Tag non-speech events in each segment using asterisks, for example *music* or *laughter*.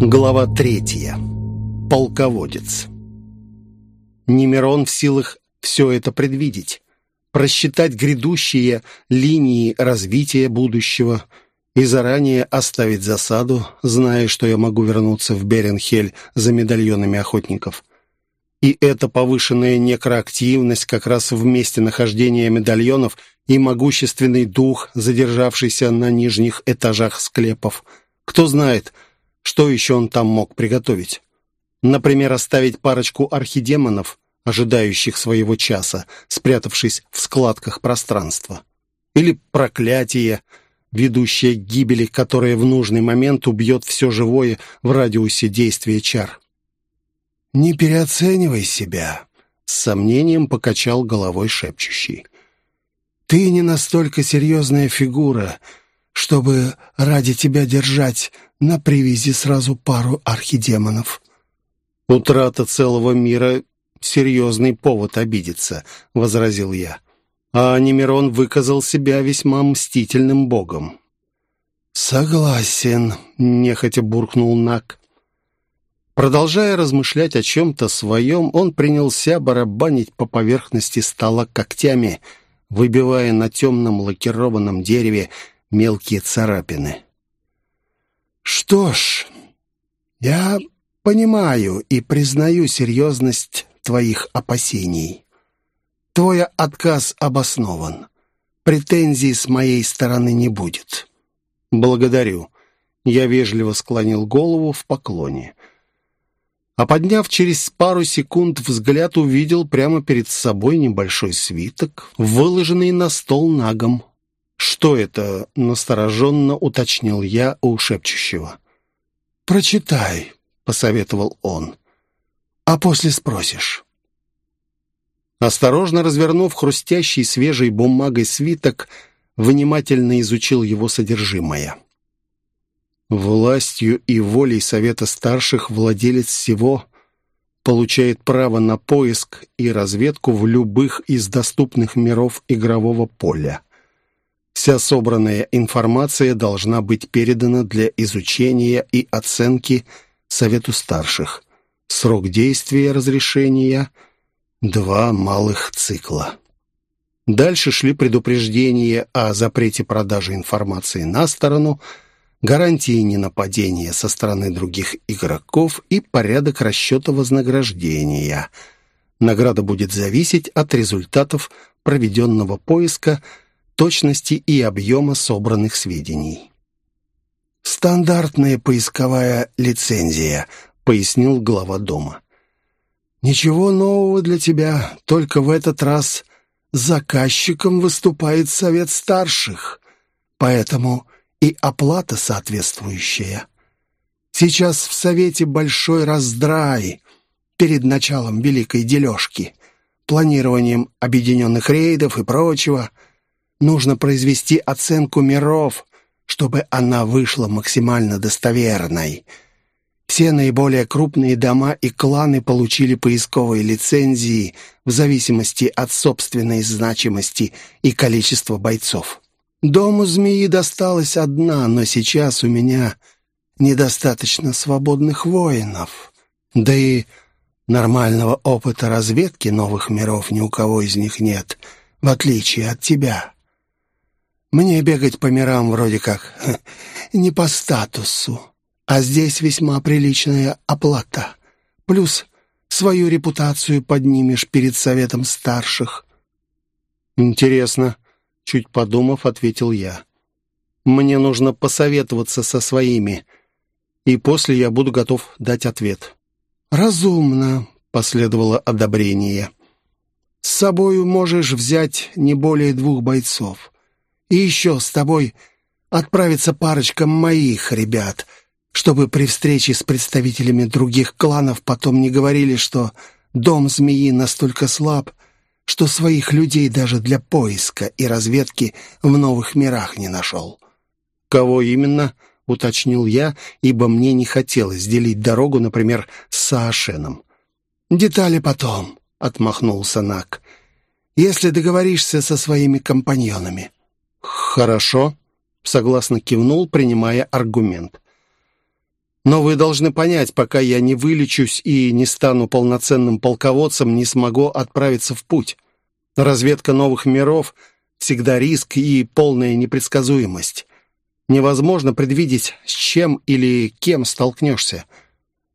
Глава третья. Полководец. Немирон в силах все это предвидеть, просчитать грядущие линии развития будущего и заранее оставить засаду, зная, что я могу вернуться в Беренхель за медальонами охотников. И эта повышенная некроактивность как раз в месте нахождения медальонов и могущественный дух, задержавшийся на нижних этажах склепов. Кто знает, что еще он там мог приготовить? Например, оставить парочку архидемонов, ожидающих своего часа, спрятавшись в складках пространства. Или проклятие, ведущее к гибели, которое в нужный момент убьет все живое в радиусе действия чар. «Не переоценивай себя», — с сомнением покачал головой шепчущий. «Ты не настолько серьезная фигура, чтобы ради тебя держать на привязи сразу пару архидемонов». «Утрата целого мира — серьезный повод обидеться», — возразил я. А Немирон выказал себя весьма мстительным богом. «Согласен», — нехотя буркнул Нак. Продолжая размышлять о чем-то своем, он принялся барабанить по поверхности стола когтями, выбивая на темном лакированном дереве мелкие царапины. «Что ж, я понимаю и признаю серьезность твоих опасений. Твой отказ обоснован. Претензий с моей стороны не будет». «Благодарю». Я вежливо склонил голову в поклоне. А подняв через пару секунд взгляд, увидел прямо перед собой небольшой свиток, выложенный на стол нагом. «Что это?» — настороженно уточнил я у шепчущего. «Прочитай», — посоветовал он, — «а после спросишь». Осторожно развернув хрустящий свежей бумагой свиток, внимательно изучил его содержимое. Властью и волей Совета Старших владелец всего получает право на поиск и разведку в любых из доступных миров игрового поля. Вся собранная информация должна быть передана для изучения и оценки Совету Старших. Срок действия разрешения – два малых цикла. Дальше шли предупреждения о запрете продажи информации на сторону, гарантии ненападения со стороны других игроков и порядок расчета вознаграждения. Награда будет зависеть от результатов проведенного поиска – точности и объема собранных сведений. «Стандартная поисковая лицензия», — пояснил глава дома. «Ничего нового для тебя, только в этот раз заказчиком выступает совет старших, поэтому и оплата соответствующая. Сейчас в совете большой раздрай перед началом великой дележки, планированием объединенных рейдов и прочего — Нужно произвести оценку миров, чтобы она вышла максимально достоверной. Все наиболее крупные дома и кланы получили поисковые лицензии в зависимости от собственной значимости и количества бойцов. Дому змеи досталась одна, но сейчас у меня недостаточно свободных воинов. Да и нормального опыта разведки новых миров ни у кого из них нет, в отличие от тебя. Мне бегать по мирам вроде как *laughs* не по статусу, а здесь весьма приличная оплата. Плюс свою репутацию поднимешь перед советом старших». «Интересно», — чуть подумав, ответил я. «Мне нужно посоветоваться со своими, и после я буду готов дать ответ». «Разумно», — последовало одобрение. «С собою можешь взять не более двух бойцов. И еще с тобой отправится парочка моих ребят, чтобы при встрече с представителями других кланов потом не говорили, что дом змеи настолько слаб, что своих людей даже для поиска и разведки в новых мирах не нашел. «Кого именно?» — уточнил я, ибо мне не хотелось делить дорогу, например, с Саошеном. «Детали потом», — отмахнулся Нак. «Если договоришься со своими компаньонами». «Хорошо», — согласно кивнул, принимая аргумент. Но вы должны понять, пока я не вылечусь и не стану полноценным полководцем, не смогу отправиться в путь. Разведка новых миров — всегда риск и полная непредсказуемость. Невозможно предвидеть, с чем или кем столкнешься.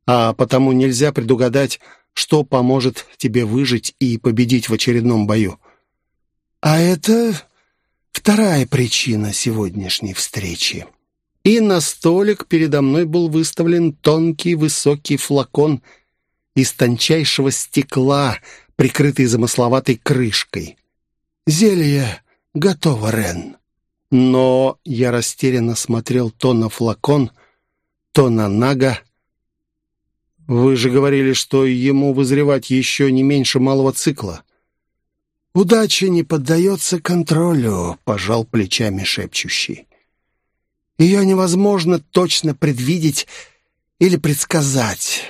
А потому нельзя предугадать, что поможет тебе выжить и победить в очередном бою. А это вторая причина сегодняшней встречи и на столик передо мной был выставлен тонкий высокий флакон из тончайшего стекла, прикрытый замысловатой крышкой. «Зелье готово, Рен». Но я растерянно смотрел то на флакон, то на Нага. «Вы же говорили, что ему вызревать еще не меньше малого цикла». «Удача не поддается контролю», — пожал плечами шепчущий. Ее невозможно точно предвидеть или предсказать.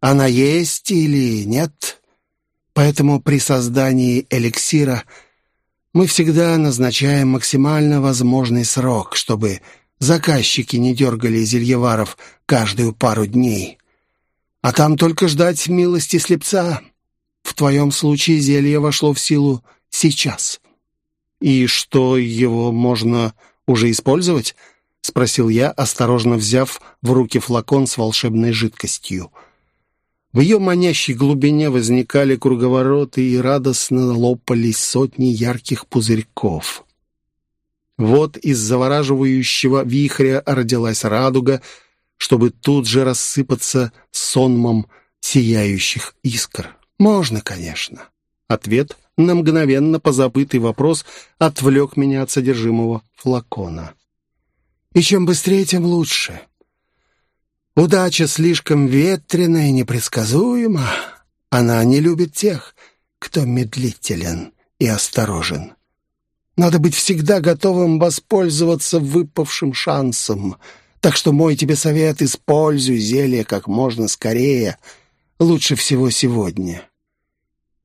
Она есть или нет. Поэтому при создании эликсира мы всегда назначаем максимально возможный срок, чтобы заказчики не дергали зельеваров каждую пару дней. А там только ждать милости слепца. В твоем случае зелье вошло в силу сейчас. И что, его можно уже использовать? — спросил я, осторожно взяв в руки флакон с волшебной жидкостью. В ее манящей глубине возникали круговороты и радостно лопались сотни ярких пузырьков. Вот из завораживающего вихря родилась радуга, чтобы тут же рассыпаться сонмом сияющих искр. «Можно, конечно». Ответ на мгновенно позабытый вопрос отвлек меня от содержимого флакона. И чем быстрее, тем лучше. Удача слишком ветреная и непредсказуема. Она не любит тех, кто медлителен и осторожен. Надо быть всегда готовым воспользоваться выпавшим шансом. Так что мой тебе совет — используй зелье как можно скорее. Лучше всего сегодня.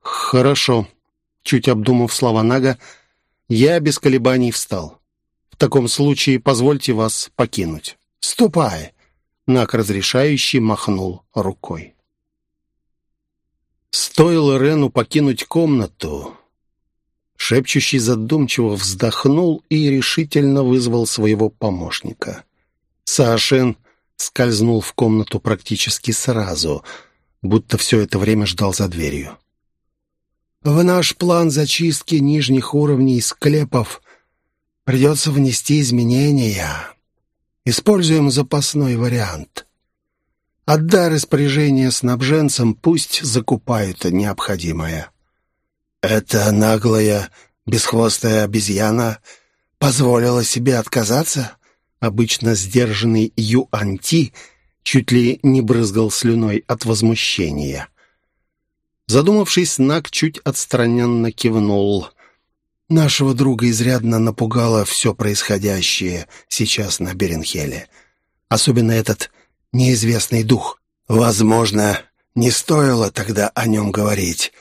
«Хорошо», — чуть обдумав слова Нага, я без колебаний встал. В таком случае позвольте вас покинуть». «Ступай!» Нак разрешающий махнул рукой. Стоило Рену покинуть комнату. Шепчущий задумчиво вздохнул и решительно вызвал своего помощника. Саашен скользнул в комнату практически сразу, будто все это время ждал за дверью. «В наш план зачистки нижних уровней склепов Придется внести изменения. Используем запасной вариант. Отдай распоряжение снабженцам, пусть закупают необходимое. Эта наглая, бесхвостая обезьяна позволила себе отказаться? Обычно сдержанный Юанти чуть ли не брызгал слюной от возмущения. Задумавшись, Нак чуть отстраненно кивнул — Нашего друга изрядно напугало все происходящее сейчас на Беренхеле. Особенно этот неизвестный дух. Возможно, не стоило тогда о нем говорить.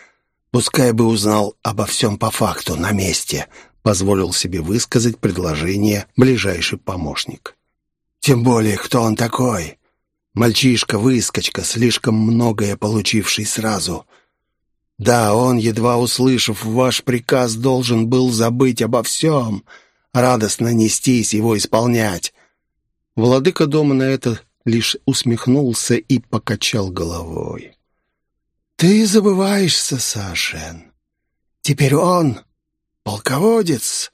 Пускай бы узнал обо всем по факту, на месте, позволил себе высказать предложение ближайший помощник. Тем более, кто он такой? Мальчишка-выскочка, слишком многое получивший сразу — да, он, едва услышав ваш приказ, должен был забыть обо всем, радостно нестись его исполнять. Владыка дома на это лишь усмехнулся и покачал головой. «Ты забываешься, Сашен. Теперь он полководец,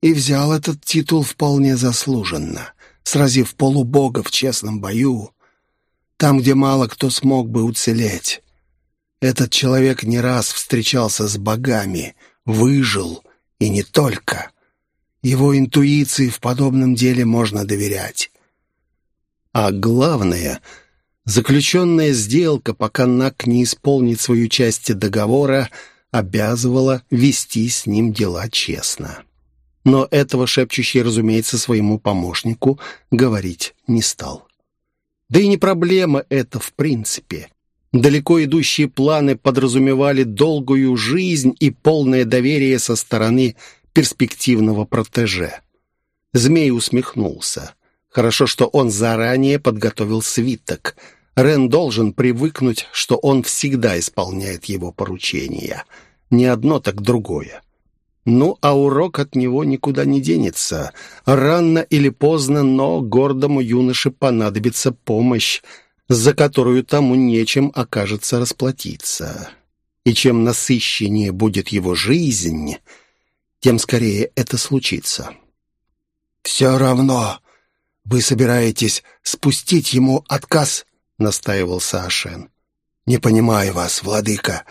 и взял этот титул вполне заслуженно, сразив полубога в честном бою, там, где мало кто смог бы уцелеть. Этот человек не раз встречался с богами, выжил, и не только. Его интуиции в подобном деле можно доверять. А главное, заключенная сделка, пока Нак не исполнит свою часть договора, обязывала вести с ним дела честно. Но этого шепчущий, разумеется, своему помощнику говорить не стал. Да и не проблема это в принципе. Далеко идущие планы подразумевали долгую жизнь и полное доверие со стороны перспективного протеже. Змей усмехнулся. Хорошо, что он заранее подготовил свиток. Рен должен привыкнуть, что он всегда исполняет его поручения. Не одно, так другое. Ну, а урок от него никуда не денется. Рано или поздно, но гордому юноше понадобится помощь, за которую тому нечем окажется расплатиться. И чем насыщеннее будет его жизнь, тем скорее это случится. «Все равно вы собираетесь спустить ему отказ?» — настаивал Саашен. «Не понимаю вас, владыка.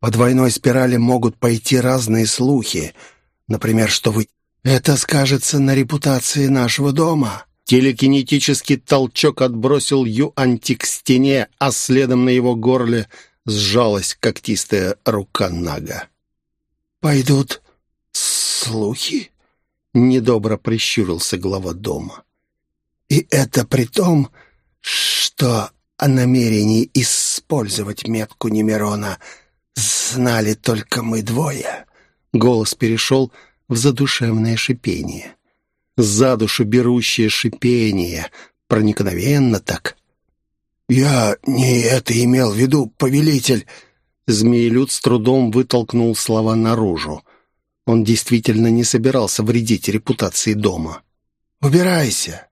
По двойной спирали могут пойти разные слухи. Например, что вы... Это скажется на репутации нашего дома». Телекинетический толчок отбросил Юанти к стене, а следом на его горле сжалась когтистая рука Нага. «Пойдут слухи?» — недобро прищурился глава дома. «И это при том, что о намерении использовать метку Немирона знали только мы двое». Голос перешел в задушевное шипение за душу берущее шипение, проникновенно так. «Я не это имел в виду, повелитель!» Змеелюд с трудом вытолкнул слова наружу. Он действительно не собирался вредить репутации дома. «Убирайся!»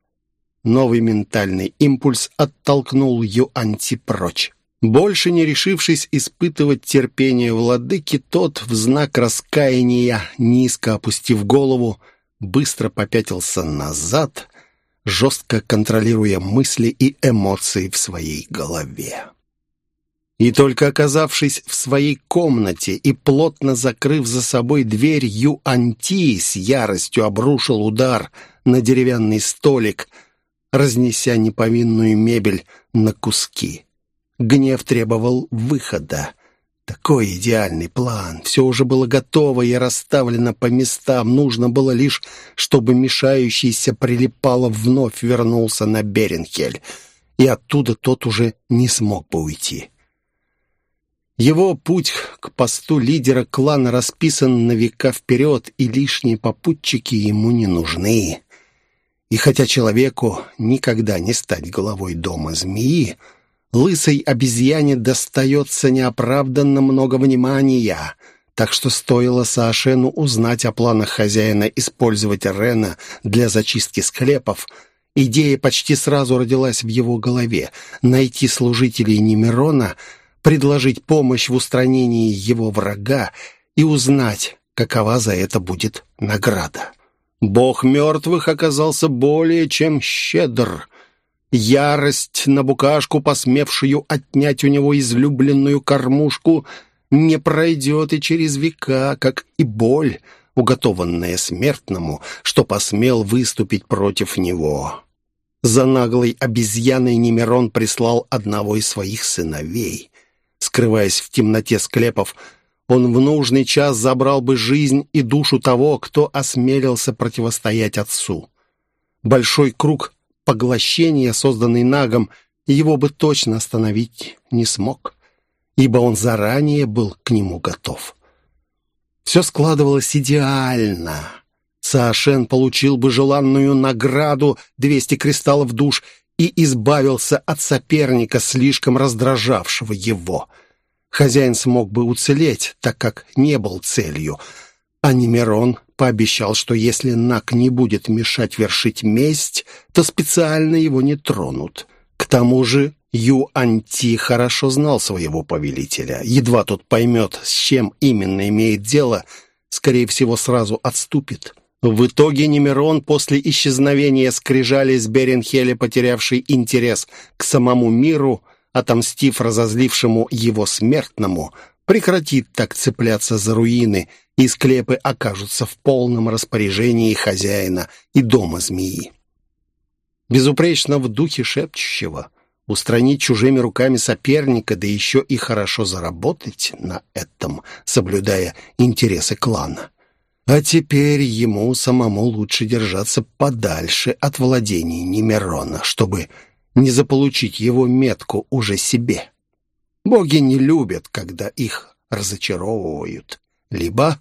Новый ментальный импульс оттолкнул Юанти прочь. Больше не решившись испытывать терпение владыки, тот в знак раскаяния, низко опустив голову, быстро попятился назад, жестко контролируя мысли и эмоции в своей голове. И только оказавшись в своей комнате и плотно закрыв за собой дверь, Юанти с яростью обрушил удар на деревянный столик, разнеся неповинную мебель на куски. Гнев требовал выхода. Такой идеальный план. Все уже было готово и расставлено по местам. Нужно было лишь, чтобы мешающийся прилипало вновь вернулся на Беренхель. И оттуда тот уже не смог бы уйти. Его путь к посту лидера клана расписан на века вперед, и лишние попутчики ему не нужны. И хотя человеку никогда не стать главой дома змеи, лысой обезьяне достается неоправданно много внимания, так что стоило Саошену узнать о планах хозяина использовать Рена для зачистки склепов, идея почти сразу родилась в его голове — найти служителей Немирона, предложить помощь в устранении его врага и узнать, какова за это будет награда. Бог мертвых оказался более чем щедр — Ярость на букашку, посмевшую отнять у него излюбленную кормушку, не пройдет и через века, как и боль, уготованная смертному, что посмел выступить против него. За наглой обезьяной Немирон прислал одного из своих сыновей. Скрываясь в темноте склепов, он в нужный час забрал бы жизнь и душу того, кто осмелился противостоять отцу. Большой круг поглощения, созданный Нагом, его бы точно остановить не смог, ибо он заранее был к нему готов. Все складывалось идеально. Саошен получил бы желанную награду 200 кристаллов душ и избавился от соперника, слишком раздражавшего его. Хозяин смог бы уцелеть, так как не был целью, а Немирон пообещал, что если Нак не будет мешать вершить месть, то специально его не тронут. К тому же Юанти хорошо знал своего повелителя. Едва тот поймет, с чем именно имеет дело, скорее всего, сразу отступит. В итоге Немирон после исчезновения скрижали с Беренхеля, потерявший интерес к самому миру, отомстив разозлившему его смертному, прекратит так цепляться за руины – и склепы окажутся в полном распоряжении хозяина и дома змеи. Безупречно в духе шепчущего, устранить чужими руками соперника, да еще и хорошо заработать на этом, соблюдая интересы клана. А теперь ему самому лучше держаться подальше от владений Немерона, чтобы не заполучить его метку уже себе. Боги не любят, когда их разочаровывают, либо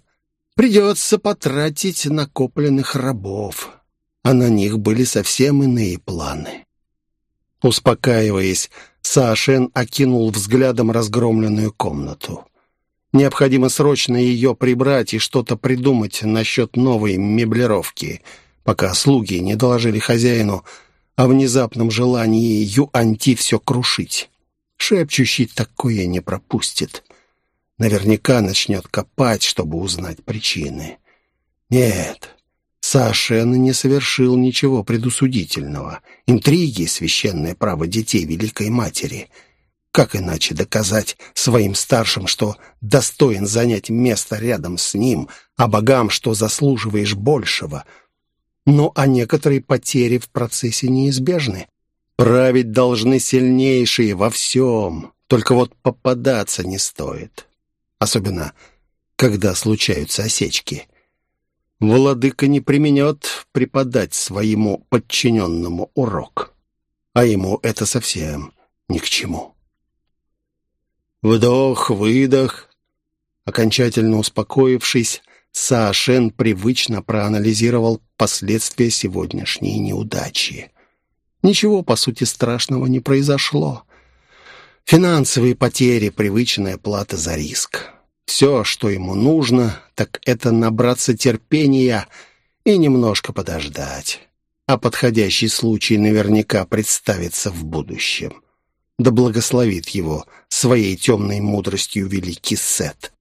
Придется потратить накопленных рабов. а на них были совсем иные планы. Успокаиваясь, Саошен окинул взглядом разгромленную комнату. Необходимо срочно ее прибрать и что-то придумать насчет новой меблировки, пока слуги не доложили хозяину о внезапном желании Юанти все крушить. Шепчущий такое не пропустит. Наверняка начнет копать, чтобы узнать причины. Нет, Сашен не совершил ничего предусудительного. Интриги — священное право детей Великой Матери — как иначе доказать своим старшим, что достоин занять место рядом с ним, а богам, что заслуживаешь большего? Ну, а некоторые потери в процессе неизбежны. Править должны сильнейшие во всем, только вот попадаться не стоит. Особенно, когда случаются осечки. Владыка не применет преподать своему подчиненному урок, а ему это совсем ни к чему. Вдох, выдох. Окончательно успокоившись, Саошен привычно проанализировал последствия сегодняшней неудачи. Ничего, по сути, страшного не произошло. Финансовые потери, привычная плата за риск. Все, что ему нужно, так это набраться терпения и немножко подождать. А подходящий случай наверняка представится в будущем да благословит его своей темной мудростью великий Сет.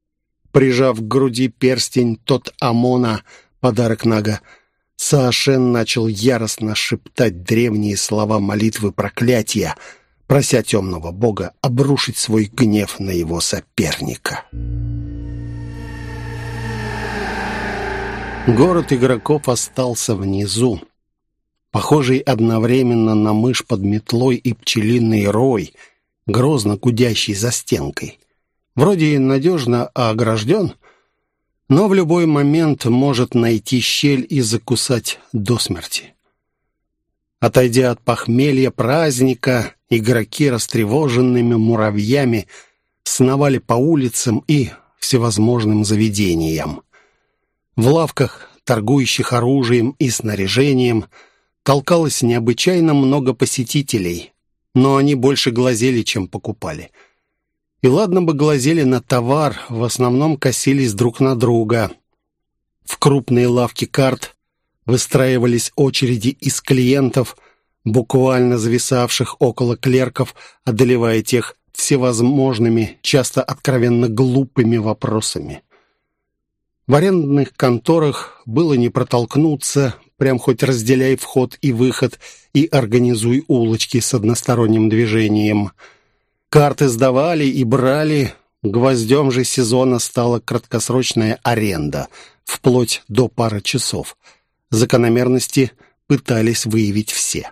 Прижав к груди перстень тот Амона, подарок Нага, Саошен начал яростно шептать древние слова молитвы проклятия, прося темного бога обрушить свой гнев на его соперника. Город игроков остался внизу, похожий одновременно на мышь под метлой и пчелиный рой, грозно гудящий за стенкой. Вроде и надежно огражден, но в любой момент может найти щель и закусать до смерти. Отойдя от похмелья праздника, игроки растревоженными муравьями сновали по улицам и всевозможным заведениям. В лавках, торгующих оружием и снаряжением, толкалось необычайно много посетителей, но они больше глазели, чем покупали. И ладно бы глазели на товар, в основном косились друг на друга. В крупные лавки карт выстраивались очереди из клиентов, буквально зависавших около клерков, одолевая тех всевозможными, часто откровенно глупыми вопросами. В арендных конторах было не протолкнуться, прям хоть разделяй вход и выход и организуй улочки с односторонним движением. Карты сдавали и брали, гвоздем же сезона стала краткосрочная аренда, вплоть до пары часов. Закономерности пытались выявить все.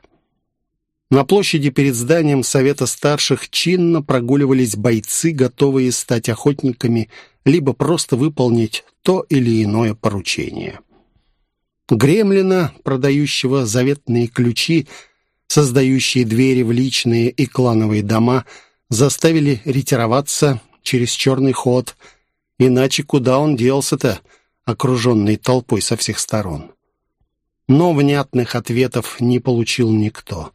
На площади перед зданием Совета Старших чинно прогуливались бойцы, готовые стать охотниками, либо просто выполнить то или иное поручение. Гремлина, продающего заветные ключи, создающие двери в личные и клановые дома, заставили ретироваться через черный ход. Иначе куда он делся-то, окруженный толпой со всех сторон? Но внятных ответов не получил никто.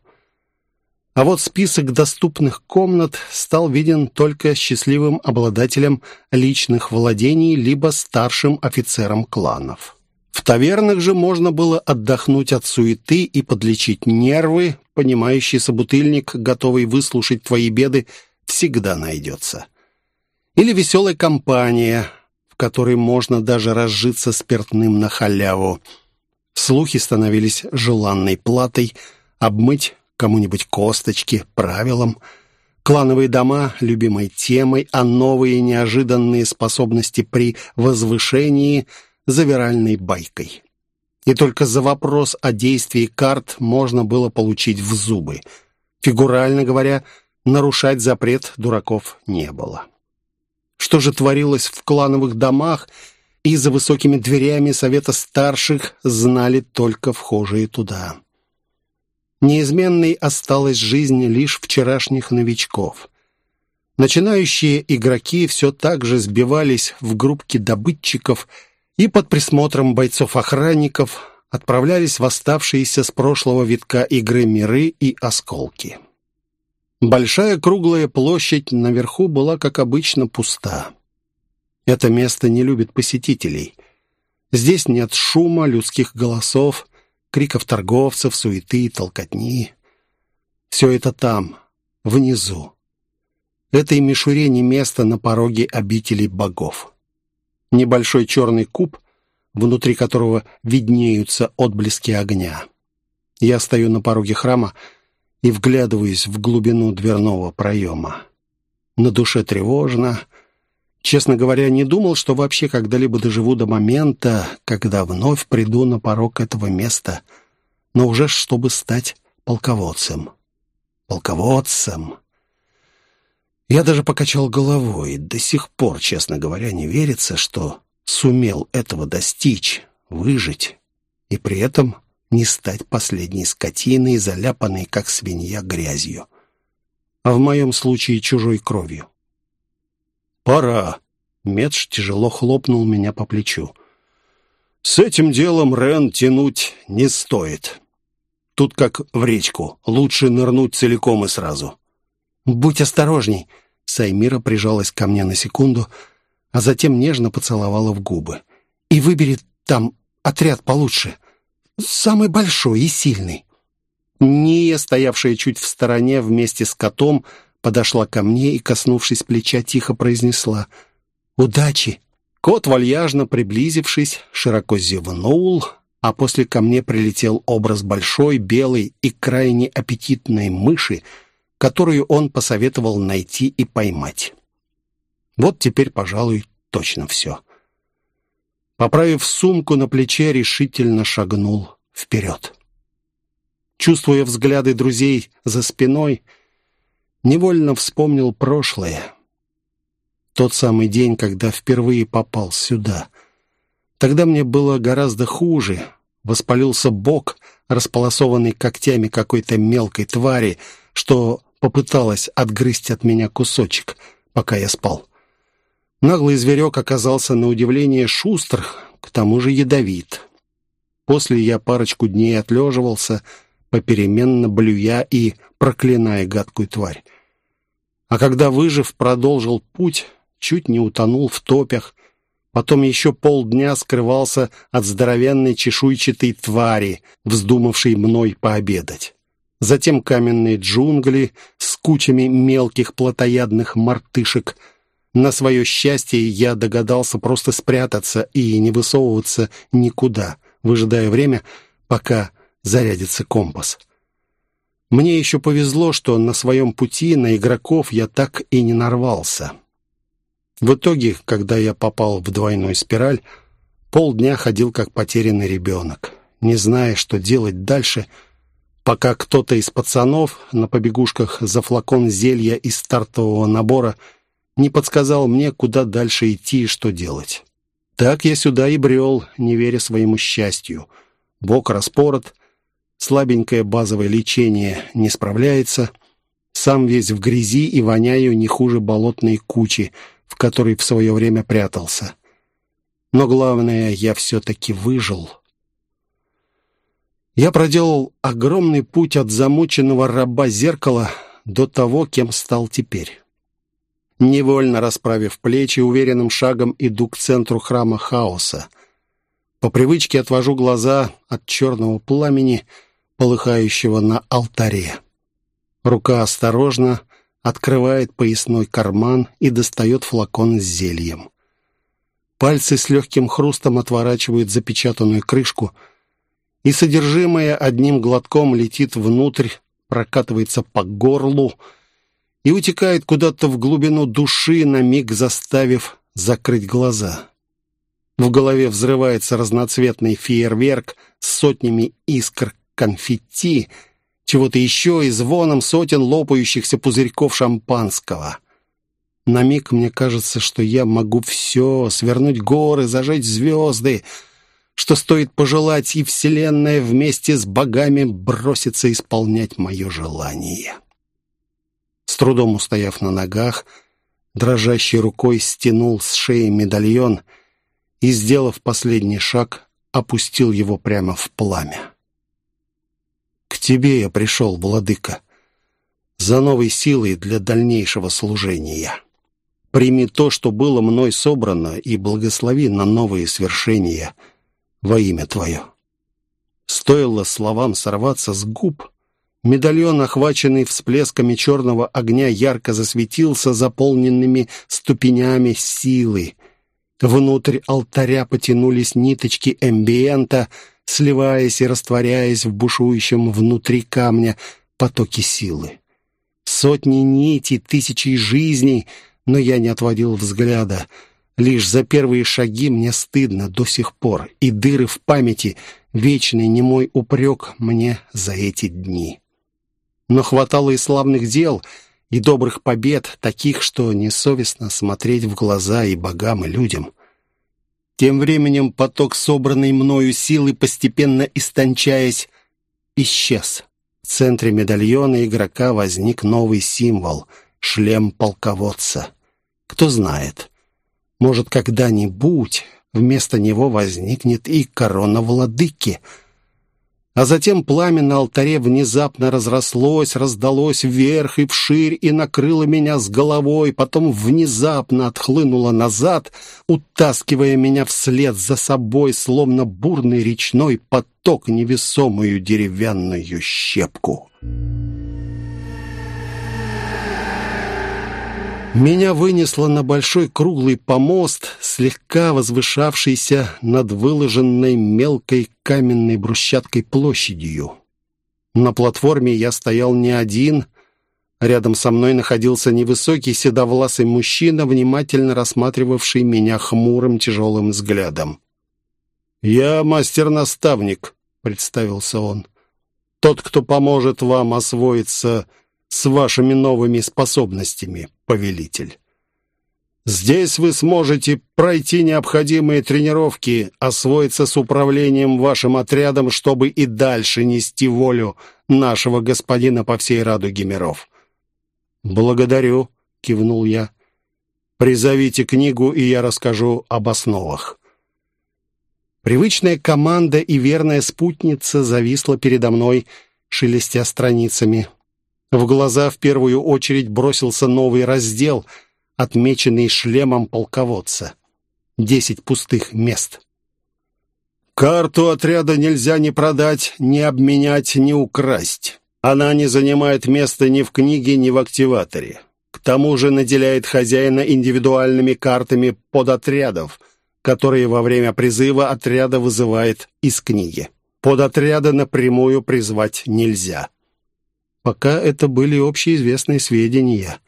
А вот список доступных комнат стал виден только счастливым обладателям личных владений либо старшим офицерам кланов. В тавернах же можно было отдохнуть от суеты и подлечить нервы, понимающий собутыльник, готовый выслушать твои беды, всегда найдется. Или веселая компания, в которой можно даже разжиться спиртным на халяву. Слухи становились желанной платой, обмыть кому-нибудь косточки, правилом, клановые дома — любимой темой, а новые неожиданные способности при возвышении — завиральной байкой. И только за вопрос о действии карт можно было получить в зубы. Фигурально говоря, нарушать запрет дураков не было. Что же творилось в клановых домах и за высокими дверями совета старших, знали только вхожие туда. Неизменной осталась жизнь лишь вчерашних новичков. Начинающие игроки все так же сбивались в группки добытчиков – и под присмотром бойцов-охранников отправлялись в оставшиеся с прошлого витка игры миры и осколки. Большая круглая площадь наверху была, как обычно, пуста. Это место не любит посетителей. Здесь нет шума, людских голосов, криков торговцев, суеты и толкотни. Все это там, внизу. Этой мишуре не место на пороге обители богов. Небольшой черный куб, внутри которого виднеются отблески огня. Я стою на пороге храма, и вглядываюсь в глубину дверного проема. На душе тревожно. Честно говоря, не думал, что вообще когда-либо доживу до момента, когда вновь приду на порог этого места, но уже чтобы стать полководцем. Полководцем. Я даже покачал головой. До сих пор, честно говоря, не верится, что сумел этого достичь, выжить, и при этом не стать последней скотиной, заляпанной, как свинья, грязью. А в моем случае чужой кровью. «Пора!» — Медж тяжело хлопнул меня по плечу. «С этим делом, Рен, тянуть не стоит. Тут как в речку, лучше нырнуть целиком и сразу». «Будь осторожней!» Саймира прижалась ко мне на секунду, а затем нежно поцеловала в губы. «И выбери там отряд получше. Самый большой и сильный». Ния, стоявшая чуть в стороне вместе с котом, подошла ко мне и, коснувшись плеча, тихо произнесла «Удачи!». Кот, вальяжно приблизившись, широко зевнул, а после ко мне прилетел образ большой, белой и крайне аппетитной мыши, которую он посоветовал найти и поймать. Вот теперь, пожалуй, точно все. Поправив сумку на плече, решительно шагнул вперед. Чувствуя взгляды друзей за спиной, невольно вспомнил прошлое. Тот самый день, когда впервые попал сюда. Тогда мне было гораздо хуже. Воспалился бок, располосованный когтями какой-то мелкой твари, что попыталась отгрызть от меня кусочек, пока я спал. Наглый зверек оказался на удивление шустр, к тому же ядовит. После я парочку дней отлеживался, попеременно блюя и проклиная гадкую тварь. А когда, выжив, продолжил путь, чуть не утонул в топях, потом еще полдня скрывался от здоровенной чешуйчатой твари, вздумавшей мной пообедать. Затем каменные джунгли с кучами мелких плотоядных мартышек — на свое счастье я догадался просто спрятаться и не высовываться никуда, выжидая время, пока зарядится компас. Мне еще повезло, что на своем пути на игроков я так и не нарвался. В итоге, когда я попал в двойной спираль, полдня ходил как потерянный ребенок, не зная, что делать дальше, пока кто-то из пацанов на побегушках за флакон зелья из стартового набора – не подсказал мне, куда дальше идти и что делать. Так я сюда и брел, не веря своему счастью. Бок распорот, слабенькое базовое лечение не справляется, сам весь в грязи и воняю не хуже болотной кучи, в которой в свое время прятался. Но главное, я все-таки выжил. Я проделал огромный путь от замученного раба зеркала до того, кем стал теперь. Невольно расправив плечи, уверенным шагом иду к центру храма хаоса. По привычке отвожу глаза от черного пламени, полыхающего на алтаре. Рука осторожно открывает поясной карман и достает флакон с зельем. Пальцы с легким хрустом отворачивают запечатанную крышку, и содержимое одним глотком летит внутрь, прокатывается по горлу, и утекает куда-то в глубину души, на миг заставив закрыть глаза. В голове взрывается разноцветный фейерверк с сотнями искр конфетти, чего-то еще и звоном сотен лопающихся пузырьков шампанского. На миг мне кажется, что я могу все, свернуть горы, зажечь звезды, что стоит пожелать, и Вселенная вместе с богами бросится исполнять мое желание. Трудом устояв на ногах, дрожащей рукой стянул с шеи медальон и, сделав последний шаг, опустил его прямо в пламя. «К тебе я пришел, владыка, за новой силой для дальнейшего служения. Прими то, что было мной собрано, и благослови на новые свершения во имя Твое». Стоило словам сорваться с губ, медальон, охваченный всплесками черного огня, ярко засветился заполненными ступенями силы. Внутрь алтаря потянулись ниточки эмбиента, сливаясь и растворяясь в бушующем внутри камня потоке силы. Сотни нитей, тысячи жизней, но я не отводил взгляда. Лишь за первые шаги мне стыдно до сих пор, и дыры в памяти — вечный немой упрек мне за эти дни. Но хватало и славных дел — и добрых побед, таких, что несовестно смотреть в глаза и богам, и людям. Тем временем поток собранной мною силы, постепенно истончаясь, исчез. В центре медальона игрока возник новый символ — шлем полководца. Кто знает, может, когда-нибудь вместо него возникнет и корона владыки — а затем пламя на алтаре внезапно разрослось, раздалось вверх и вширь и накрыло меня с головой, потом внезапно отхлынуло назад, утаскивая меня вслед за собой, словно бурный речной поток невесомую деревянную щепку. Меня вынесло на большой круглый помост, слегка возвышавшийся над выложенной мелкой каменной брусчаткой площадью. На платформе я стоял не один. Рядом со мной находился невысокий седовласый мужчина, внимательно рассматривавший меня хмурым тяжелым взглядом. «Я мастер-наставник», — представился он. «Тот, кто поможет вам освоиться с вашими новыми способностями, повелитель. Здесь вы сможете пройти необходимые тренировки, освоиться с управлением вашим отрядом, чтобы и дальше нести волю нашего господина по всей радуге миров. «Благодарю», — кивнул я. «Призовите книгу, и я расскажу об основах». Привычная команда и верная спутница зависла передо мной, шелестя страницами. В глаза в первую очередь бросился новый раздел, отмеченный шлемом полководца. Десять пустых мест. Карту отряда нельзя ни продать, ни обменять, ни украсть. Она не занимает места ни в книге, ни в активаторе. К тому же наделяет хозяина индивидуальными картами подотрядов, которые во время призыва отряда вызывает из книги. Подотряда напрямую призвать нельзя. Пока это были общеизвестные сведения.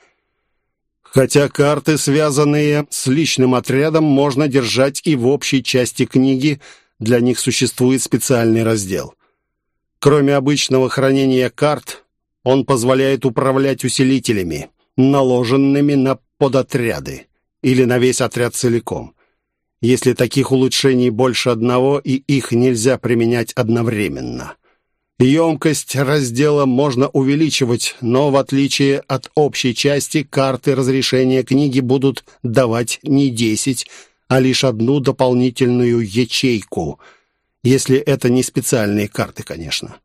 Хотя карты, связанные с личным отрядом, можно держать и в общей части книги, для них существует специальный раздел. Кроме обычного хранения карт, он позволяет управлять усилителями, наложенными на подотряды или на весь отряд целиком. Если таких улучшений больше одного, и их нельзя применять одновременно. Емкость раздела можно увеличивать, но в отличие от общей части, карты разрешения книги будут давать не 10, а лишь одну дополнительную ячейку, если это не специальные карты, конечно.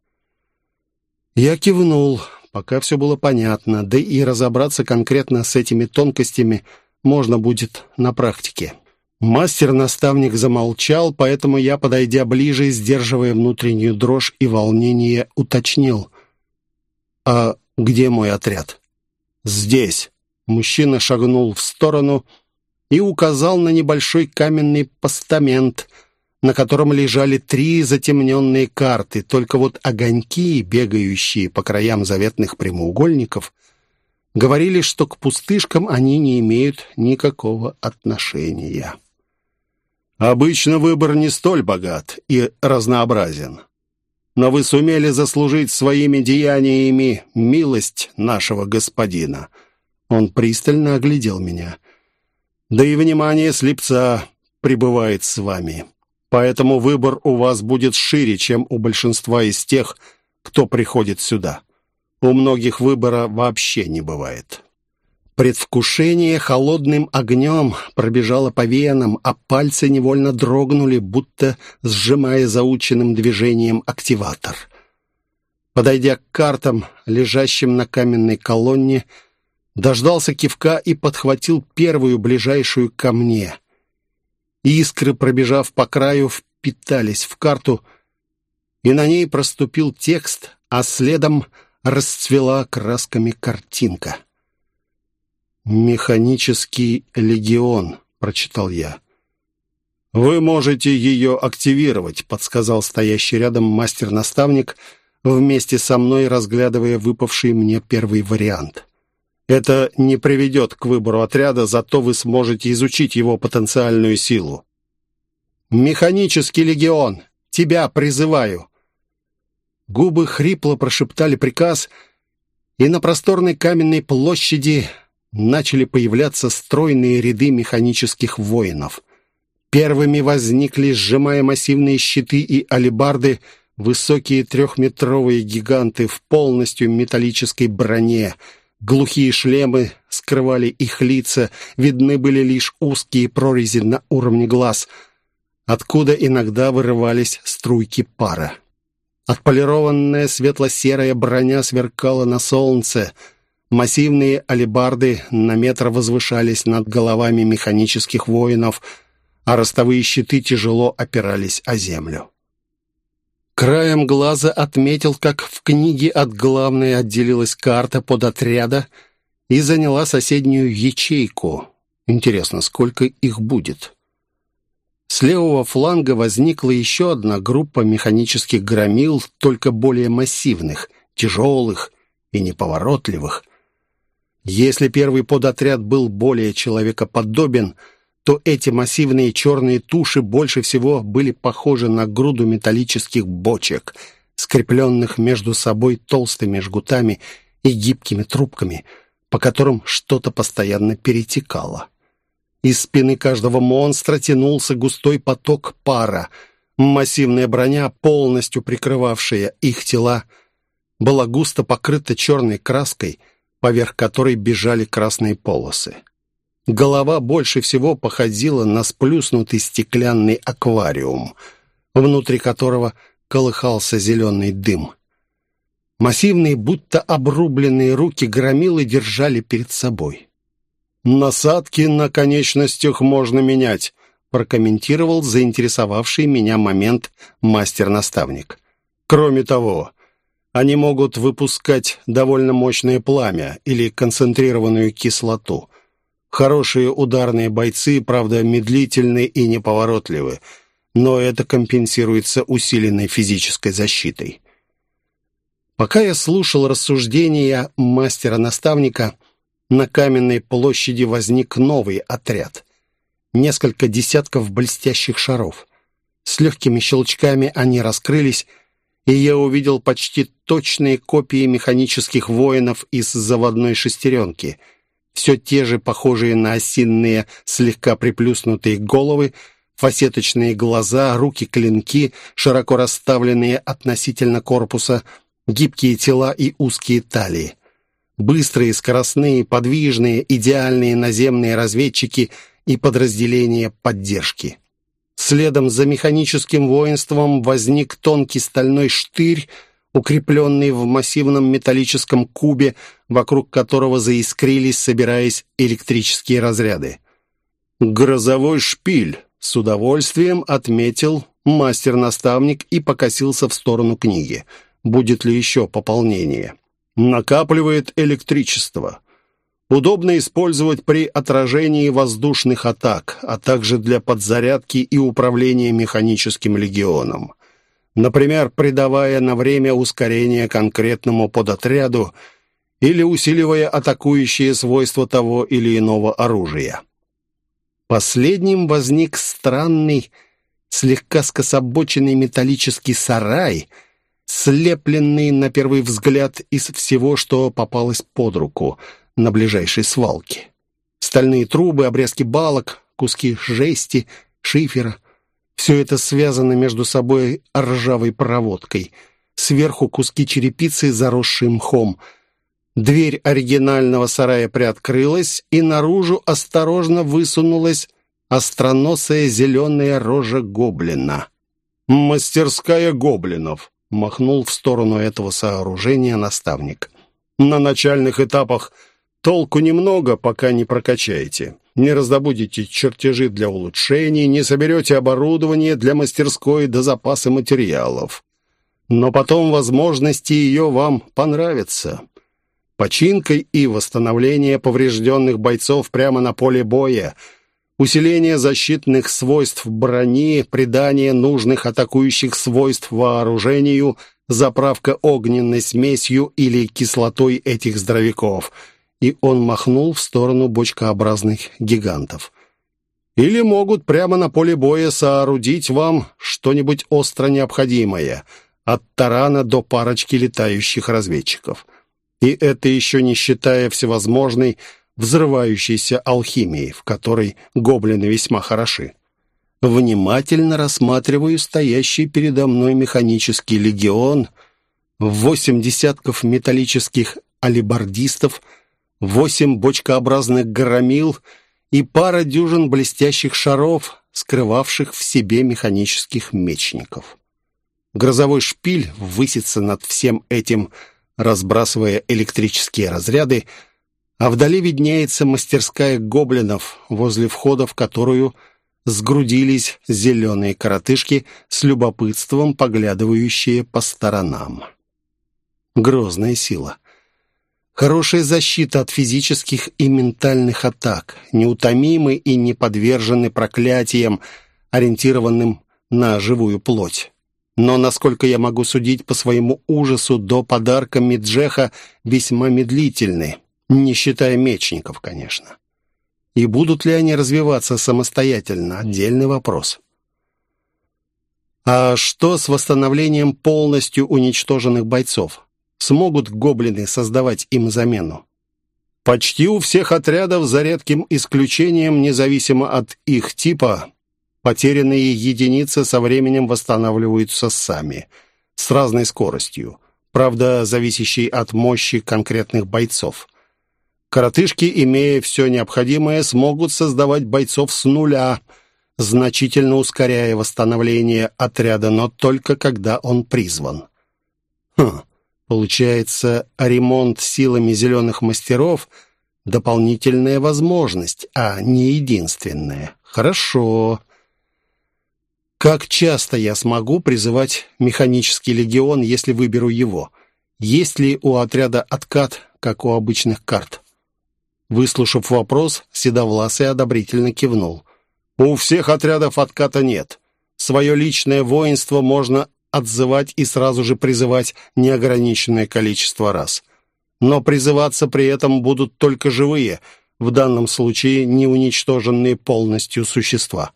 Я кивнул, пока все было понятно, да и разобраться конкретно с этими тонкостями можно будет на практике. Мастер-наставник замолчал, поэтому я, подойдя ближе, сдерживая внутреннюю дрожь и волнение, уточнил. «А где мой отряд?» «Здесь». Мужчина шагнул в сторону и указал на небольшой каменный постамент, на котором лежали три затемненные карты, только вот огоньки, бегающие по краям заветных прямоугольников, говорили, что к пустышкам они не имеют никакого отношения. Обычно выбор не столь богат и разнообразен. Но вы сумели заслужить своими деяниями милость нашего господина. Он пристально оглядел меня. Да и внимание слепца пребывает с вами. Поэтому выбор у вас будет шире, чем у большинства из тех, кто приходит сюда. У многих выбора вообще не бывает. Предвкушение холодным огнем пробежало по венам, а пальцы невольно дрогнули, будто сжимая заученным движением активатор. Подойдя к картам, лежащим на каменной колонне, дождался кивка и подхватил первую, ближайшую ко мне. Искры, пробежав по краю, впитались в карту, и на ней проступил текст, а следом расцвела красками картинка. «Механический легион», — прочитал я. «Вы можете ее активировать», — подсказал стоящий рядом мастер-наставник, вместе со мной разглядывая выпавший мне первый вариант. «Это не приведет к выбору отряда, зато вы сможете изучить его потенциальную силу». «Механический легион! Тебя призываю!» Губы хрипло прошептали приказ, и на просторной каменной площади начали появляться стройные ряды механических воинов. Первыми возникли, сжимая массивные щиты и алебарды, высокие трехметровые гиганты в полностью металлической броне. Глухие шлемы скрывали их лица, видны были лишь узкие прорези на уровне глаз, откуда иногда вырывались струйки пара. Отполированная светло-серая броня сверкала на солнце — Массивные алебарды на метр возвышались над головами механических воинов, а ростовые щиты тяжело опирались о землю. Краем глаза отметил, как в книге от главной отделилась карта под отряда и заняла соседнюю ячейку. Интересно, сколько их будет? С левого фланга возникла еще одна группа механических громил, только более массивных, тяжелых и неповоротливых – если первый подотряд был более человекоподобен, то эти массивные черные туши больше всего были похожи на груду металлических бочек, скрепленных между собой толстыми жгутами и гибкими трубками, по которым что-то постоянно перетекало. Из спины каждого монстра тянулся густой поток пара. Массивная броня, полностью прикрывавшая их тела, была густо покрыта черной краской — поверх которой бежали красные полосы. Голова больше всего походила на сплюснутый стеклянный аквариум, внутри которого колыхался зеленый дым. Массивные, будто обрубленные руки громилы держали перед собой. «Насадки на конечностях можно менять», прокомментировал заинтересовавший меня момент мастер-наставник. «Кроме того, они могут выпускать довольно мощное пламя или концентрированную кислоту. Хорошие ударные бойцы, правда, медлительны и неповоротливы, но это компенсируется усиленной физической защитой. Пока я слушал рассуждения мастера-наставника, на каменной площади возник новый отряд. Несколько десятков блестящих шаров. С легкими щелчками они раскрылись, и я увидел почти точные копии механических воинов из заводной шестеренки. Все те же похожие на осинные, слегка приплюснутые головы, фасеточные глаза, руки-клинки, широко расставленные относительно корпуса, гибкие тела и узкие талии. Быстрые, скоростные, подвижные, идеальные наземные разведчики и подразделения поддержки. Следом за механическим воинством возник тонкий стальной штырь, укрепленный в массивном металлическом кубе, вокруг которого заискрились, собираясь электрические разряды. «Грозовой шпиль», — с удовольствием отметил мастер-наставник и покосился в сторону книги. «Будет ли еще пополнение?» «Накапливает электричество. Удобно использовать при отражении воздушных атак, а также для подзарядки и управления механическим легионом. Например, придавая на время ускорение конкретному подотряду или усиливая атакующие свойства того или иного оружия. Последним возник странный, слегка скособоченный металлический сарай, слепленный на первый взгляд из всего, что попалось под руку – на ближайшей свалке. Стальные трубы, обрезки балок, куски жести, шифера. Все это связано между собой ржавой проводкой. Сверху куски черепицы, заросшие мхом. Дверь оригинального сарая приоткрылась, и наружу осторожно высунулась остроносая зеленая рожа гоблина. «Мастерская гоблинов», — махнул в сторону этого сооружения наставник. «На начальных этапах толку немного, пока не прокачаете. Не раздобудете чертежи для улучшений, не соберете оборудование для мастерской до запасы материалов. Но потом возможности ее вам понравятся. Починкой и восстановление поврежденных бойцов прямо на поле боя — усиление защитных свойств брони, придание нужных атакующих свойств вооружению, заправка огненной смесью или кислотой этих здоровяков. И он махнул в сторону бочкообразных гигантов. Или могут прямо на поле боя соорудить вам что-нибудь остро необходимое, от тарана до парочки летающих разведчиков. И это еще не считая всевозможной взрывающейся алхимией, в которой гоблины весьма хороши. Внимательно рассматриваю стоящий передо мной механический легион, восемь десятков металлических алибардистов, восемь бочкообразных громил и пара дюжин блестящих шаров, скрывавших в себе механических мечников. Грозовой шпиль высится над всем этим, разбрасывая электрические разряды, а вдали виднеется мастерская гоблинов, возле входа в которую сгрудились зеленые коротышки с любопытством, поглядывающие по сторонам. Грозная сила. Хорошая защита от физических и ментальных атак, неутомимы и не подвержены проклятиям, ориентированным на живую плоть. Но, насколько я могу судить по своему ужасу, до подарка Миджеха весьма медлительны не считая мечников, конечно. И будут ли они развиваться самостоятельно – отдельный вопрос. А что с восстановлением полностью уничтоженных бойцов? Смогут гоблины создавать им замену? Почти у всех отрядов, за редким исключением, независимо от их типа, потерянные единицы со временем восстанавливаются сами, с разной скоростью, правда, зависящей от мощи конкретных бойцов. Коротышки, имея все необходимое, смогут создавать бойцов с нуля, значительно ускоряя восстановление отряда, но только когда он призван. Хм, получается, ремонт силами зеленых мастеров — дополнительная возможность, а не единственная. Хорошо. Как часто я смогу призывать механический легион, если выберу его? Есть ли у отряда откат, как у обычных карт? Выслушав вопрос, Седовласый одобрительно кивнул. «У всех отрядов отката нет. Свое личное воинство можно отзывать и сразу же призывать неограниченное количество раз. Но призываться при этом будут только живые, в данном случае не уничтоженные полностью существа».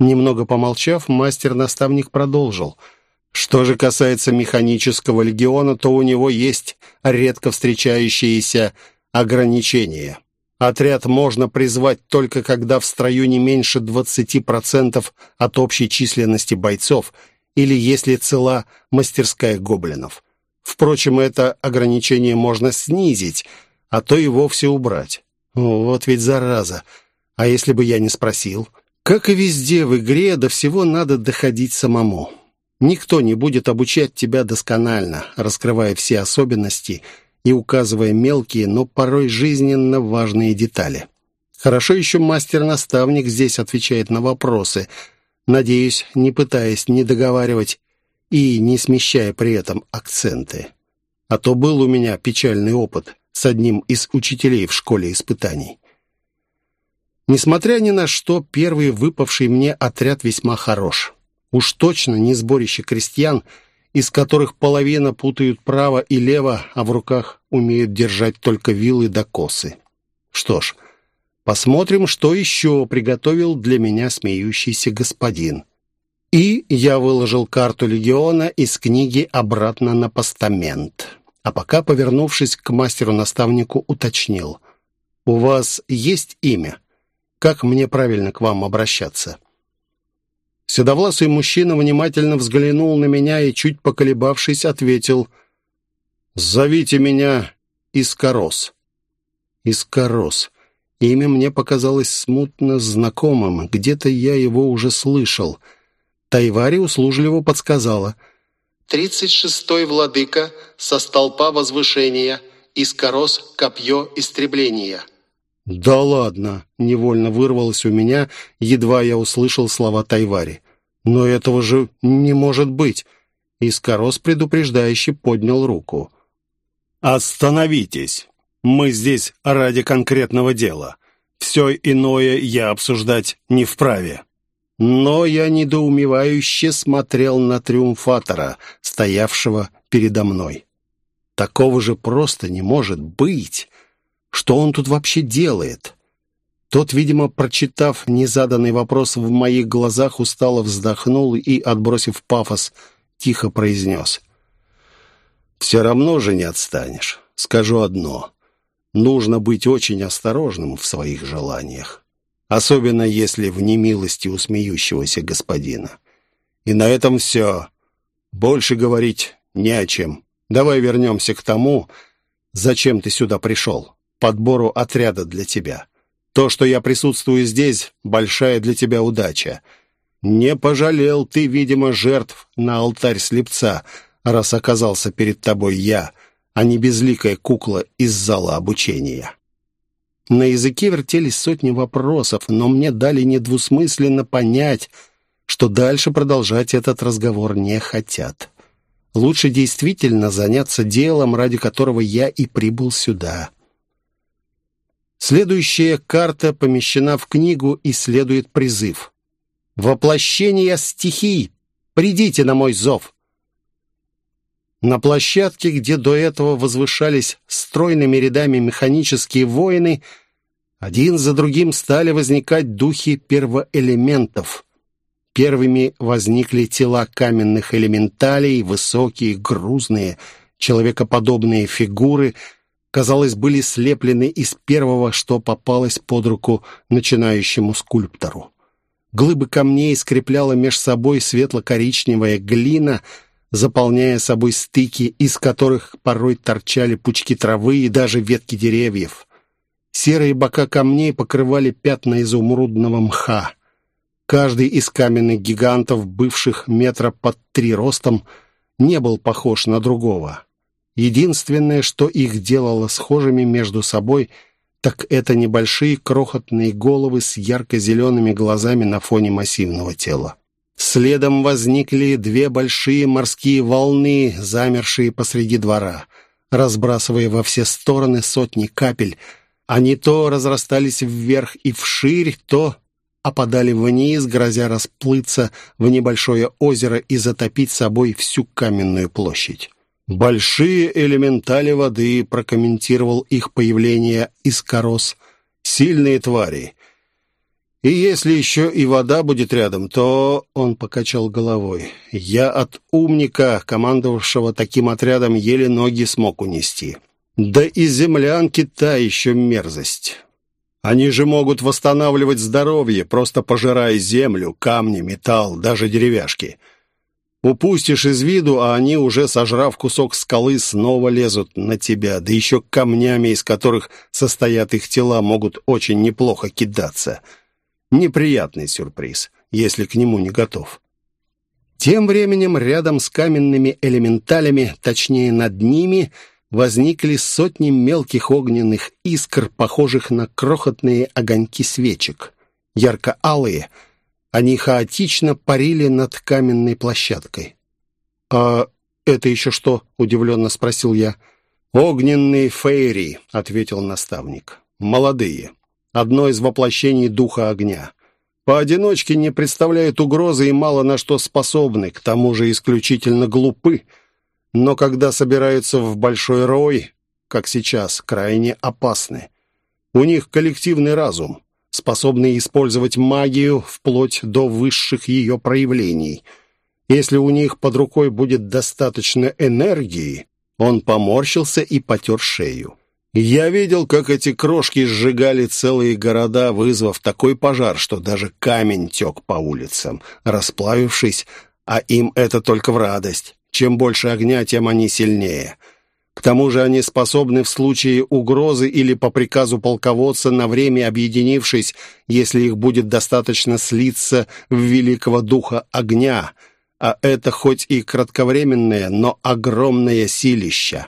Немного помолчав, мастер-наставник продолжил. «Что же касается механического легиона, то у него есть редко встречающиеся ограничение. Отряд можно призвать только когда в строю не меньше 20% от общей численности бойцов или если цела мастерская гоблинов. Впрочем, это ограничение можно снизить, а то и вовсе убрать. Вот ведь зараза. А если бы я не спросил? Как и везде в игре, до всего надо доходить самому. Никто не будет обучать тебя досконально, раскрывая все особенности – и указывая мелкие, но порой жизненно важные детали. Хорошо еще мастер-наставник здесь отвечает на вопросы, надеюсь, не пытаясь не договаривать и не смещая при этом акценты. А то был у меня печальный опыт с одним из учителей в школе испытаний. Несмотря ни на что, первый выпавший мне отряд весьма хорош. Уж точно не сборище крестьян – из которых половина путают право и лево, а в руках умеют держать только вилы да косы. Что ж, посмотрим, что еще приготовил для меня смеющийся господин. И я выложил карту легиона из книги обратно на постамент. А пока, повернувшись к мастеру-наставнику, уточнил. «У вас есть имя? Как мне правильно к вам обращаться?» Седовласый мужчина внимательно взглянул на меня и, чуть поколебавшись, ответил «Зовите меня Искорос. Искорос. Имя мне показалось смутно знакомым. Где-то я его уже слышал. Тайвари услужливо подсказала. «Тридцать шестой владыка со столпа возвышения. Искорос, копье истребления». «Да ладно!» — невольно вырвалось у меня, едва я услышал слова Тайвари. «Но этого же не может быть!» Искорос предупреждающе поднял руку. «Остановитесь! Мы здесь ради конкретного дела. Все иное я обсуждать не вправе». Но я недоумевающе смотрел на триумфатора, стоявшего передо мной. Такого же просто не может быть. Что он тут вообще делает? Тот, видимо, прочитав незаданный вопрос в моих глазах, устало вздохнул и, отбросив пафос, тихо произнес. «Все равно же не отстанешь. Скажу одно. Нужно быть очень осторожным в своих желаниях. Особенно если в немилости у смеющегося господина. И на этом все. Больше говорить не о чем. Давай вернемся к тому, зачем ты сюда пришел подбору отряда для тебя. То, что я присутствую здесь, большая для тебя удача. Не пожалел ты, видимо, жертв на алтарь слепца, раз оказался перед тобой я, а не безликая кукла из зала обучения». На языке вертелись сотни вопросов, но мне дали недвусмысленно понять, что дальше продолжать этот разговор не хотят. Лучше действительно заняться делом, ради которого я и прибыл сюда. Следующая карта помещена в книгу и следует призыв. «Воплощение стихий! Придите на мой зов!» На площадке, где до этого возвышались стройными рядами механические воины, один за другим стали возникать духи первоэлементов. Первыми возникли тела каменных элементалей, высокие, грузные, человекоподобные фигуры — казалось, были слеплены из первого, что попалось под руку начинающему скульптору. Глыбы камней скрепляла меж собой светло-коричневая глина, заполняя собой стыки, из которых порой торчали пучки травы и даже ветки деревьев. Серые бока камней покрывали пятна изумрудного мха. Каждый из каменных гигантов, бывших метра под три ростом, не был похож на другого. Единственное, что их делало схожими между собой, так это небольшие крохотные головы с ярко-зелеными глазами на фоне массивного тела. Следом возникли две большие морские волны, замершие посреди двора, разбрасывая во все стороны сотни капель. Они то разрастались вверх и вширь, то опадали вниз, грозя расплыться в небольшое озеро и затопить собой всю каменную площадь. «Большие элементали воды», — прокомментировал их появление Искорос. «Сильные твари. И если еще и вода будет рядом, то...» Он покачал головой. «Я от умника, командовавшего таким отрядом, еле ноги смог унести. Да и землянки та еще мерзость. Они же могут восстанавливать здоровье, просто пожирая землю, камни, металл, даже деревяшки». Упустишь из виду, а они, уже сожрав кусок скалы, снова лезут на тебя, да еще камнями, из которых состоят их тела, могут очень неплохо кидаться. Неприятный сюрприз, если к нему не готов. Тем временем рядом с каменными элементалями, точнее над ними, возникли сотни мелких огненных искр, похожих на крохотные огоньки свечек. Ярко-алые — они хаотично парили над каменной площадкой. «А это еще что?» — удивленно спросил я. «Огненные фейри», — ответил наставник. «Молодые. Одно из воплощений духа огня. Поодиночке не представляют угрозы и мало на что способны, к тому же исключительно глупы. Но когда собираются в большой рой, как сейчас, крайне опасны. У них коллективный разум способный использовать магию вплоть до высших ее проявлений. Если у них под рукой будет достаточно энергии, он поморщился и потер шею. Я видел, как эти крошки сжигали целые города, вызвав такой пожар, что даже камень тек по улицам, расплавившись, а им это только в радость. Чем больше огня, тем они сильнее. К тому же они способны в случае угрозы или по приказу полководца на время объединившись, если их будет достаточно слиться в великого духа огня, а это хоть и кратковременное, но огромное силище.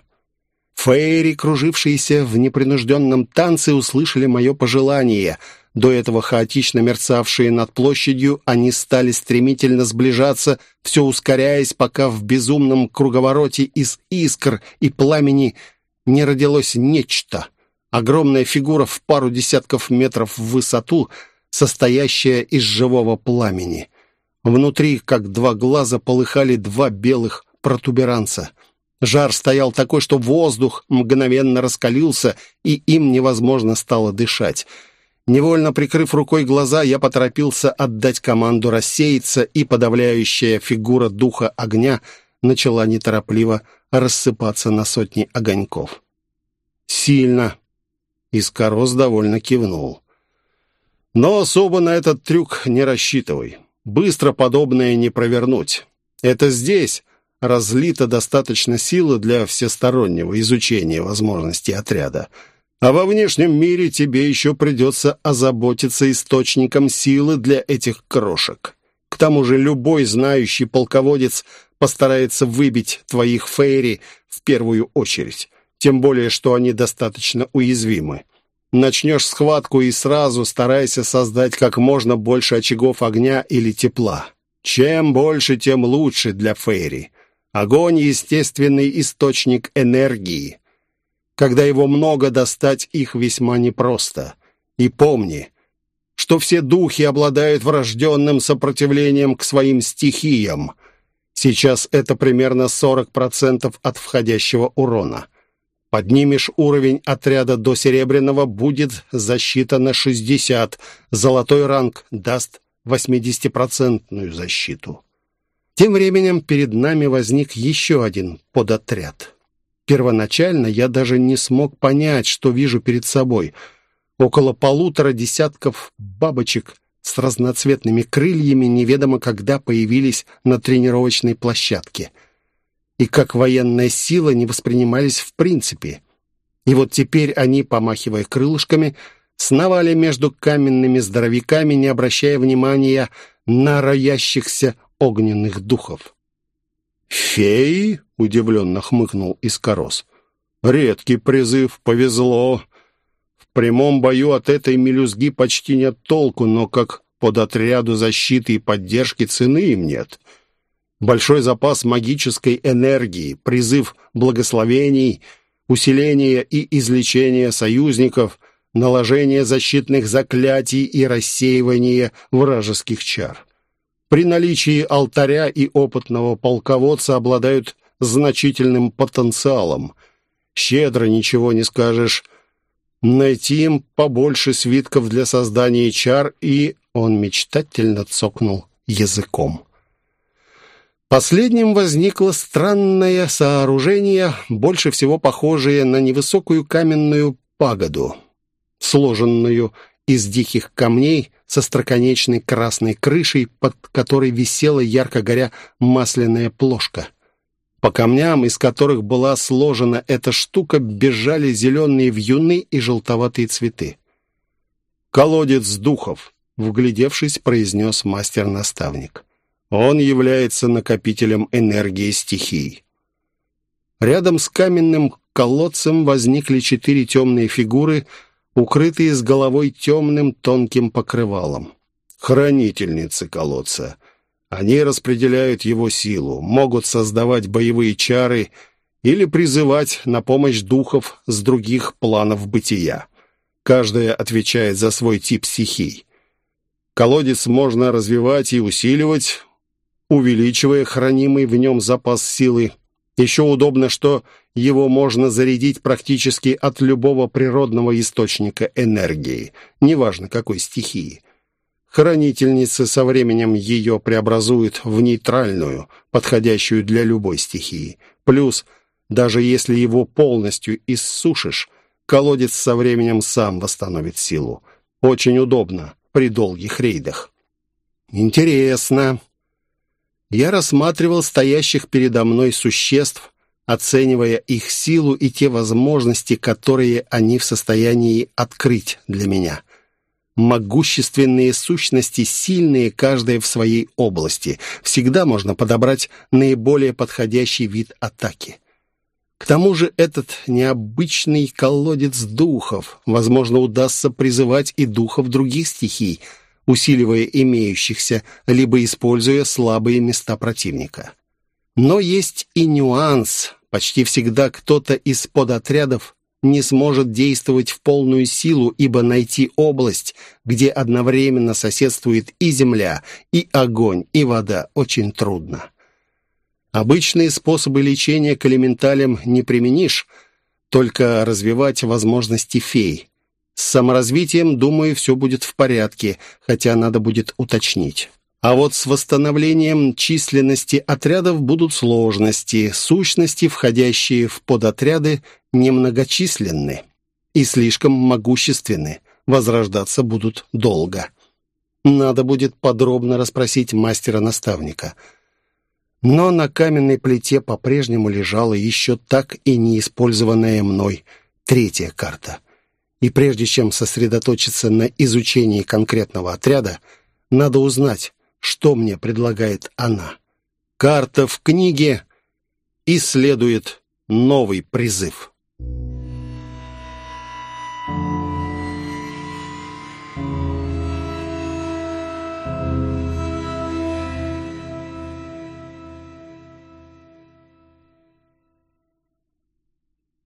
Фейри, кружившиеся в непринужденном танце, услышали мое пожелание — до этого хаотично мерцавшие над площадью, они стали стремительно сближаться, все ускоряясь, пока в безумном круговороте из искр и пламени не родилось нечто. Огромная фигура в пару десятков метров в высоту, состоящая из живого пламени. Внутри, как два глаза, полыхали два белых протуберанца. Жар стоял такой, что воздух мгновенно раскалился, и им невозможно стало дышать. Невольно прикрыв рукой глаза, я поторопился отдать команду рассеяться, и подавляющая фигура духа огня начала неторопливо рассыпаться на сотни огоньков. «Сильно!» Искорос довольно кивнул. «Но особо на этот трюк не рассчитывай. Быстро подобное не провернуть. Это здесь разлито достаточно силы для всестороннего изучения возможностей отряда». А во внешнем мире тебе еще придется озаботиться источником силы для этих крошек. К тому же любой знающий полководец постарается выбить твоих фейри в первую очередь, тем более, что они достаточно уязвимы. Начнешь схватку и сразу старайся создать как можно больше очагов огня или тепла. Чем больше, тем лучше для фейри. Огонь — естественный источник энергии. Когда его много, достать их весьма непросто. И помни, что все духи обладают врожденным сопротивлением к своим стихиям. Сейчас это примерно 40% от входящего урона. Поднимешь уровень отряда до серебряного, будет защита на 60. Золотой ранг даст 80% защиту. Тем временем перед нами возник еще один подотряд. Первоначально я даже не смог понять, что вижу перед собой. Около полутора десятков бабочек с разноцветными крыльями неведомо когда появились на тренировочной площадке. И как военная сила не воспринимались в принципе. И вот теперь они, помахивая крылышками, сновали между каменными здоровяками, не обращая внимания на роящихся огненных духов. «Феи?» удивленно хмыкнул Искорос. «Редкий призыв, повезло. В прямом бою от этой мелюзги почти нет толку, но как под отряду защиты и поддержки цены им нет. Большой запас магической энергии, призыв благословений, усиление и излечение союзников, наложение защитных заклятий и рассеивание вражеских чар. При наличии алтаря и опытного полководца обладают значительным потенциалом. Щедро ничего не скажешь. Найти им побольше свитков для создания чар, и он мечтательно цокнул языком. Последним возникло странное сооружение, больше всего похожее на невысокую каменную пагоду, сложенную из диких камней со строконечной красной крышей, под которой висела ярко горя масляная плошка. По камням, из которых была сложена эта штука, бежали зеленые вьюны и желтоватые цветы. «Колодец духов», — вглядевшись, произнес мастер-наставник. «Он является накопителем энергии стихий». Рядом с каменным колодцем возникли четыре темные фигуры, укрытые с головой темным тонким покрывалом. Хранительницы колодца — они распределяют его силу, могут создавать боевые чары или призывать на помощь духов с других планов бытия. Каждая отвечает за свой тип стихий. Колодец можно развивать и усиливать, увеличивая хранимый в нем запас силы. Еще удобно, что его можно зарядить практически от любого природного источника энергии, неважно какой стихии. Хранительницы со временем ее преобразуют в нейтральную, подходящую для любой стихии. Плюс, даже если его полностью иссушишь, колодец со временем сам восстановит силу. Очень удобно при долгих рейдах. Интересно. Я рассматривал стоящих передо мной существ, оценивая их силу и те возможности, которые они в состоянии открыть для меня. Могущественные сущности, сильные каждая в своей области. Всегда можно подобрать наиболее подходящий вид атаки. К тому же этот необычный колодец духов, возможно, удастся призывать и духов других стихий, усиливая имеющихся, либо используя слабые места противника. Но есть и нюанс. Почти всегда кто-то из подотрядов не сможет действовать в полную силу, ибо найти область, где одновременно соседствует и земля, и огонь, и вода, очень трудно. Обычные способы лечения к элементалям не применишь, только развивать возможности фей. С саморазвитием, думаю, все будет в порядке, хотя надо будет уточнить. А вот с восстановлением численности отрядов будут сложности. Сущности, входящие в подотряды, немногочисленны и слишком могущественны. Возрождаться будут долго. Надо будет подробно расспросить мастера-наставника – но на каменной плите по-прежнему лежала еще так и неиспользованная мной третья карта. И прежде чем сосредоточиться на изучении конкретного отряда, надо узнать, что мне предлагает она. Карта в книге и следует новый призыв.